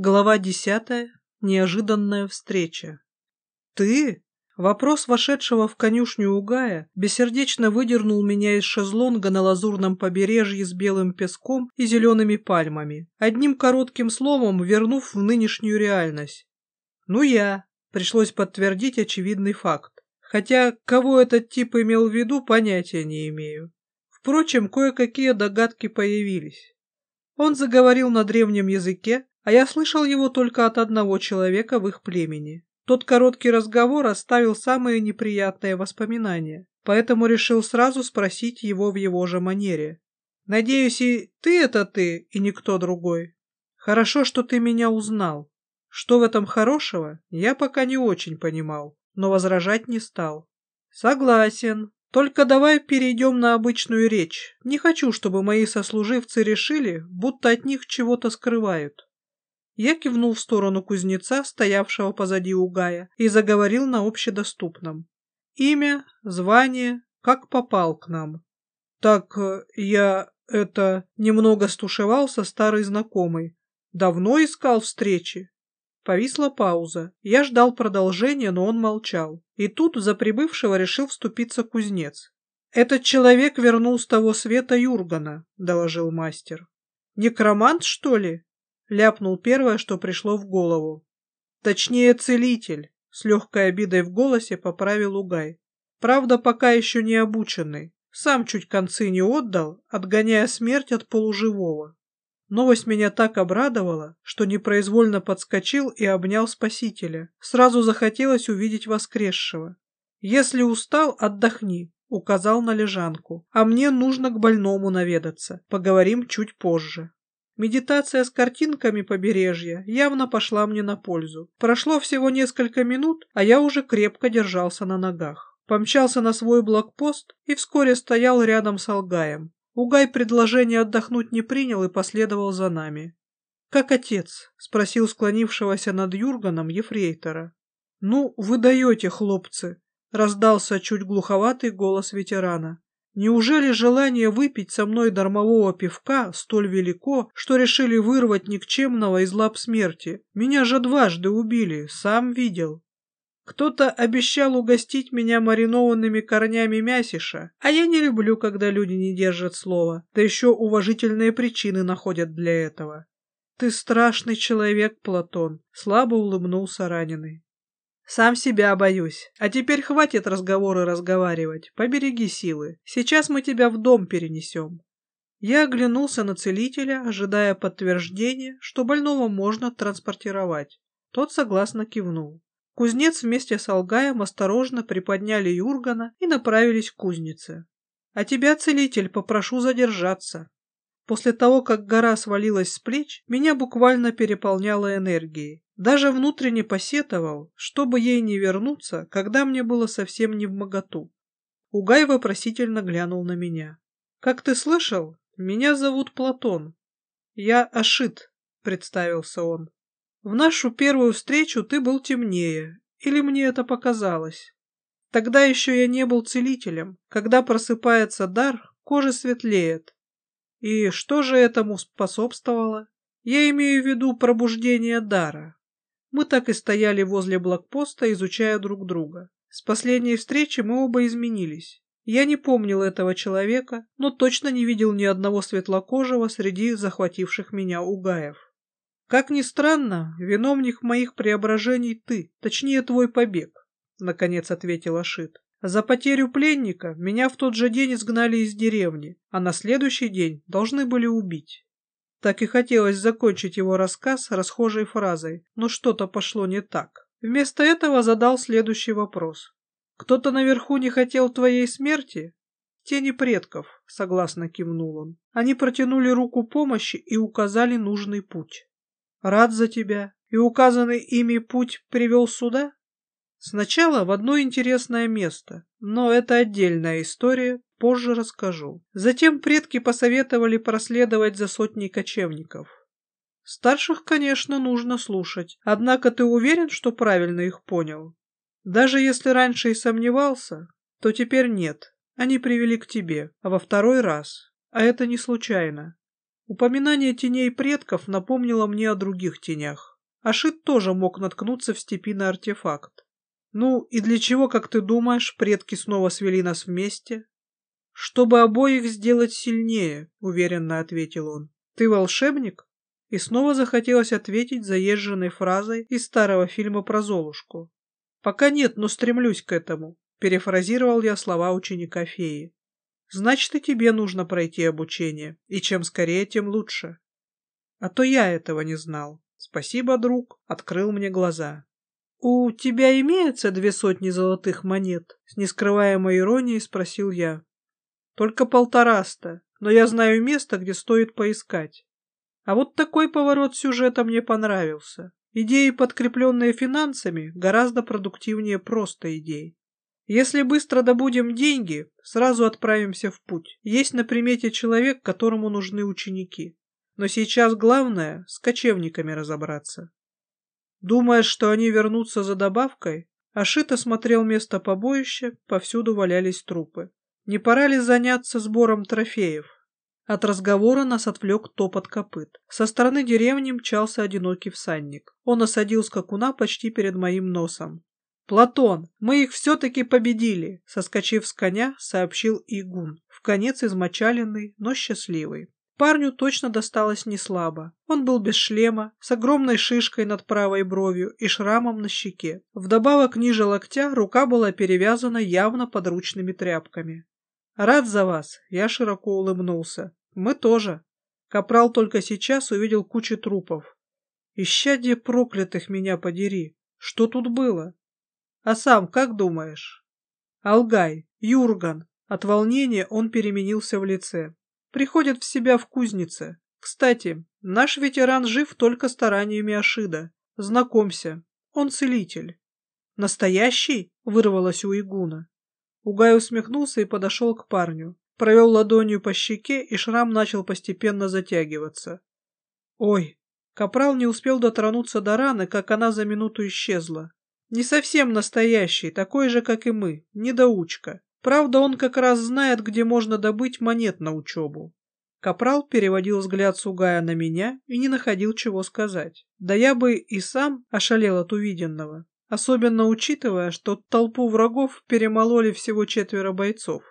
Глава десятая. Неожиданная встреча. «Ты?» Вопрос вошедшего в конюшню Угая бессердечно выдернул меня из шезлонга на лазурном побережье с белым песком и зелеными пальмами, одним коротким словом вернув в нынешнюю реальность. «Ну я», пришлось подтвердить очевидный факт, хотя кого этот тип имел в виду, понятия не имею. Впрочем, кое-какие догадки появились. Он заговорил на древнем языке, а я слышал его только от одного человека в их племени. Тот короткий разговор оставил самые неприятные воспоминания, поэтому решил сразу спросить его в его же манере. «Надеюсь, и ты это ты, и никто другой. Хорошо, что ты меня узнал. Что в этом хорошего, я пока не очень понимал, но возражать не стал. Согласен. Только давай перейдем на обычную речь. Не хочу, чтобы мои сослуживцы решили, будто от них чего-то скрывают. Я кивнул в сторону кузнеца, стоявшего позади Угая, и заговорил на общедоступном. Имя, звание, как попал к нам. Так э, я, это, немного стушевался старый знакомый. Давно искал встречи. Повисла пауза. Я ждал продолжения, но он молчал. И тут за прибывшего решил вступиться кузнец. «Этот человек вернул с того света Юргана», — доложил мастер. «Некромант, что ли?» Ляпнул первое, что пришло в голову. Точнее, целитель, с легкой обидой в голосе поправил Угай. Правда, пока еще не обученный. Сам чуть концы не отдал, отгоняя смерть от полуживого. Новость меня так обрадовала, что непроизвольно подскочил и обнял спасителя. Сразу захотелось увидеть воскресшего. «Если устал, отдохни», — указал на лежанку. «А мне нужно к больному наведаться. Поговорим чуть позже». Медитация с картинками побережья явно пошла мне на пользу. Прошло всего несколько минут, а я уже крепко держался на ногах. Помчался на свой блокпост и вскоре стоял рядом с Алгаем. Угай предложение отдохнуть не принял и последовал за нами. «Как отец?» — спросил склонившегося над Юрганом ефрейтора. «Ну, вы даете, хлопцы!» — раздался чуть глуховатый голос ветерана. Неужели желание выпить со мной дармового пивка столь велико, что решили вырвать никчемного из лап смерти? Меня же дважды убили, сам видел. Кто-то обещал угостить меня маринованными корнями мясиша, а я не люблю, когда люди не держат слова, да еще уважительные причины находят для этого. Ты страшный человек, Платон, слабо улыбнулся раненый. Сам себя боюсь. А теперь хватит разговоры разговаривать. Побереги силы. Сейчас мы тебя в дом перенесем. Я оглянулся на целителя, ожидая подтверждения, что больного можно транспортировать. Тот согласно кивнул. Кузнец вместе с Алгаем осторожно приподняли Юргана и направились к кузнице. «А тебя, целитель, попрошу задержаться». После того, как гора свалилась с плеч, меня буквально переполняла энергией. Даже внутренне посетовал, чтобы ей не вернуться, когда мне было совсем не в моготу. Угай вопросительно глянул на меня. «Как ты слышал, меня зовут Платон. Я Ашит», — представился он. «В нашу первую встречу ты был темнее, или мне это показалось? Тогда еще я не был целителем. Когда просыпается дар, кожа светлеет. И что же этому способствовало? Я имею в виду пробуждение дара. Мы так и стояли возле блокпоста, изучая друг друга. С последней встречи мы оба изменились. Я не помнил этого человека, но точно не видел ни одного светлокожего среди захвативших меня угаев. Как ни странно, виновник моих преображений ты, точнее твой побег, — наконец ответил Ашит. За потерю пленника меня в тот же день изгнали из деревни, а на следующий день должны были убить. Так и хотелось закончить его рассказ расхожей фразой, но что-то пошло не так. Вместо этого задал следующий вопрос. «Кто-то наверху не хотел твоей смерти?» «Тени предков», — согласно кивнул он. Они протянули руку помощи и указали нужный путь. «Рад за тебя. И указанный ими путь привел сюда?» Сначала в одно интересное место, но это отдельная история, позже расскажу. Затем предки посоветовали проследовать за сотней кочевников. Старших, конечно, нужно слушать, однако ты уверен, что правильно их понял? Даже если раньше и сомневался, то теперь нет. Они привели к тебе, а во второй раз. А это не случайно. Упоминание теней предков напомнило мне о других тенях. Ашит тоже мог наткнуться в степи на артефакт. Ну и для чего, как ты думаешь, предки снова свели нас вместе? Чтобы обоих сделать сильнее, уверенно ответил он. Ты волшебник? И снова захотелось ответить заезженной фразой из старого фильма про Золушку. Пока нет, но стремлюсь к этому, перефразировал я слова ученика феи. Значит, и тебе нужно пройти обучение, и чем скорее, тем лучше. А то я этого не знал. Спасибо, друг, открыл мне глаза. «У тебя имеется две сотни золотых монет?» С нескрываемой иронией спросил я. «Только полтораста, но я знаю место, где стоит поискать. А вот такой поворот сюжета мне понравился. Идеи, подкрепленные финансами, гораздо продуктивнее просто идей. Если быстро добудем деньги, сразу отправимся в путь. Есть на примете человек, которому нужны ученики. Но сейчас главное с кочевниками разобраться. Думая, что они вернутся за добавкой, Ашита смотрел место побоища, повсюду валялись трупы. Не пора ли заняться сбором трофеев? От разговора нас отвлек топот копыт. Со стороны деревни мчался одинокий всадник. Он осадил скакуна почти перед моим носом. «Платон, мы их все-таки победили!» Соскочив с коня, сообщил Игун, в конец измочаленный, но счастливый. Парню точно досталось не слабо. Он был без шлема, с огромной шишкой над правой бровью и шрамом на щеке. Вдобавок ниже локтя рука была перевязана явно подручными тряпками. «Рад за вас!» — я широко улыбнулся. «Мы тоже!» Капрал только сейчас увидел кучу трупов. «Исчадие проклятых меня подери! Что тут было?» «А сам как думаешь?» «Алгай, Юрган!» От волнения он переменился в лице приходит в себя в кузнице. Кстати, наш ветеран жив только стараниями Ашида. Знакомься, он целитель. Настоящий? Вырвалось у Игуна. Угай усмехнулся и подошел к парню. Провел ладонью по щеке, и шрам начал постепенно затягиваться. Ой, Капрал не успел дотронуться до раны, как она за минуту исчезла. Не совсем настоящий, такой же, как и мы, недоучка. Правда, он как раз знает, где можно добыть монет на учебу. Капрал переводил взгляд Сугая на меня и не находил чего сказать. Да я бы и сам ошалел от увиденного, особенно учитывая, что толпу врагов перемололи всего четверо бойцов.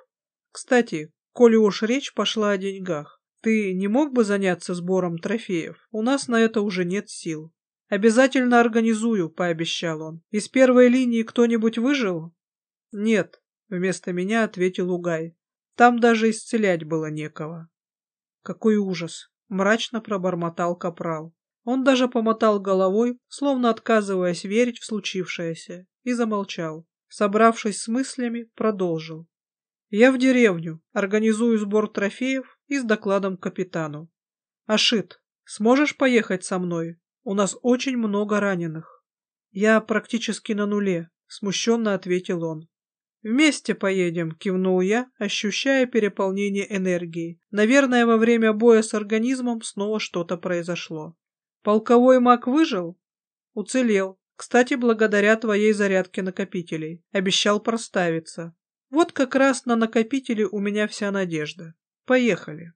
Кстати, коли уж речь пошла о деньгах, ты не мог бы заняться сбором трофеев? У нас на это уже нет сил. Обязательно организую, пообещал он. Из первой линии кто-нибудь выжил? Нет, Вместо меня ответил Угай. Там даже исцелять было некого. Какой ужас! Мрачно пробормотал Капрал. Он даже помотал головой, словно отказываясь верить в случившееся, и замолчал. Собравшись с мыслями, продолжил. Я в деревню, организую сбор трофеев и с докладом капитану. Ашит, сможешь поехать со мной? У нас очень много раненых. Я практически на нуле, смущенно ответил он. «Вместе поедем», — кивнул я, ощущая переполнение энергии. Наверное, во время боя с организмом снова что-то произошло. «Полковой маг выжил?» «Уцелел. Кстати, благодаря твоей зарядке накопителей. Обещал проставиться. Вот как раз на накопителе у меня вся надежда. Поехали».